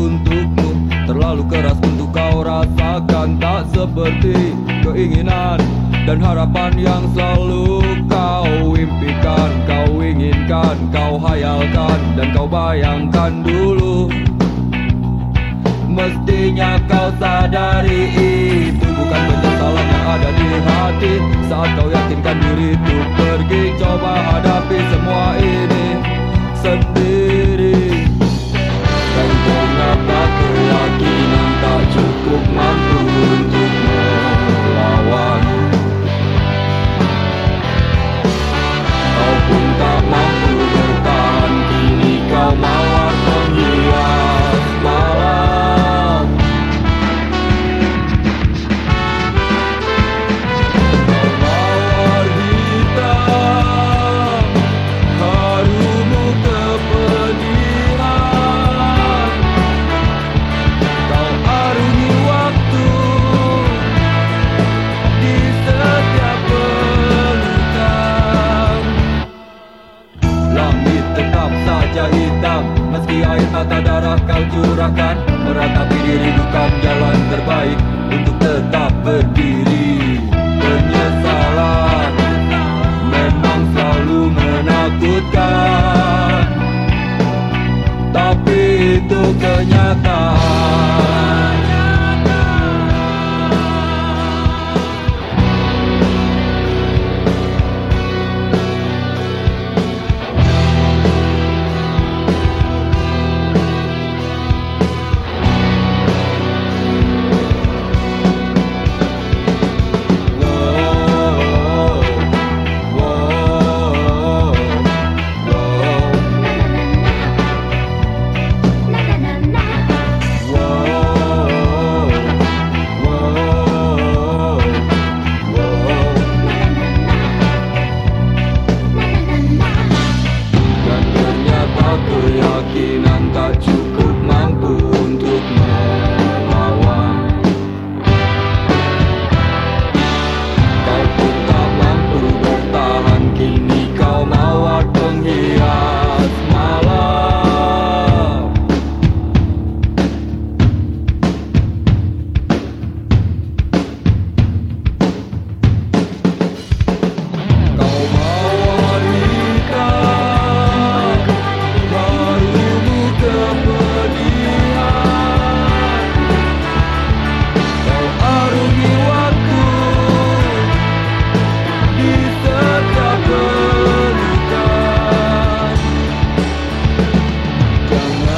untukmu. Terlalu keras untuk kau rasakan. Tak seperti keinginan dan harapan yang selalu kau impikan. Kau inginkan, kau hayalkan dan kau bayangkan dulu. Mestinya kau sadari itu bukan penyesalan yang ada di hati. Saat kau yakinkan diri itu pergi Coba hadapi semua Tapi diri jalan terbaik Untuk tetap berdiri. Penyesalan Memang selalu menakutkan. don't know.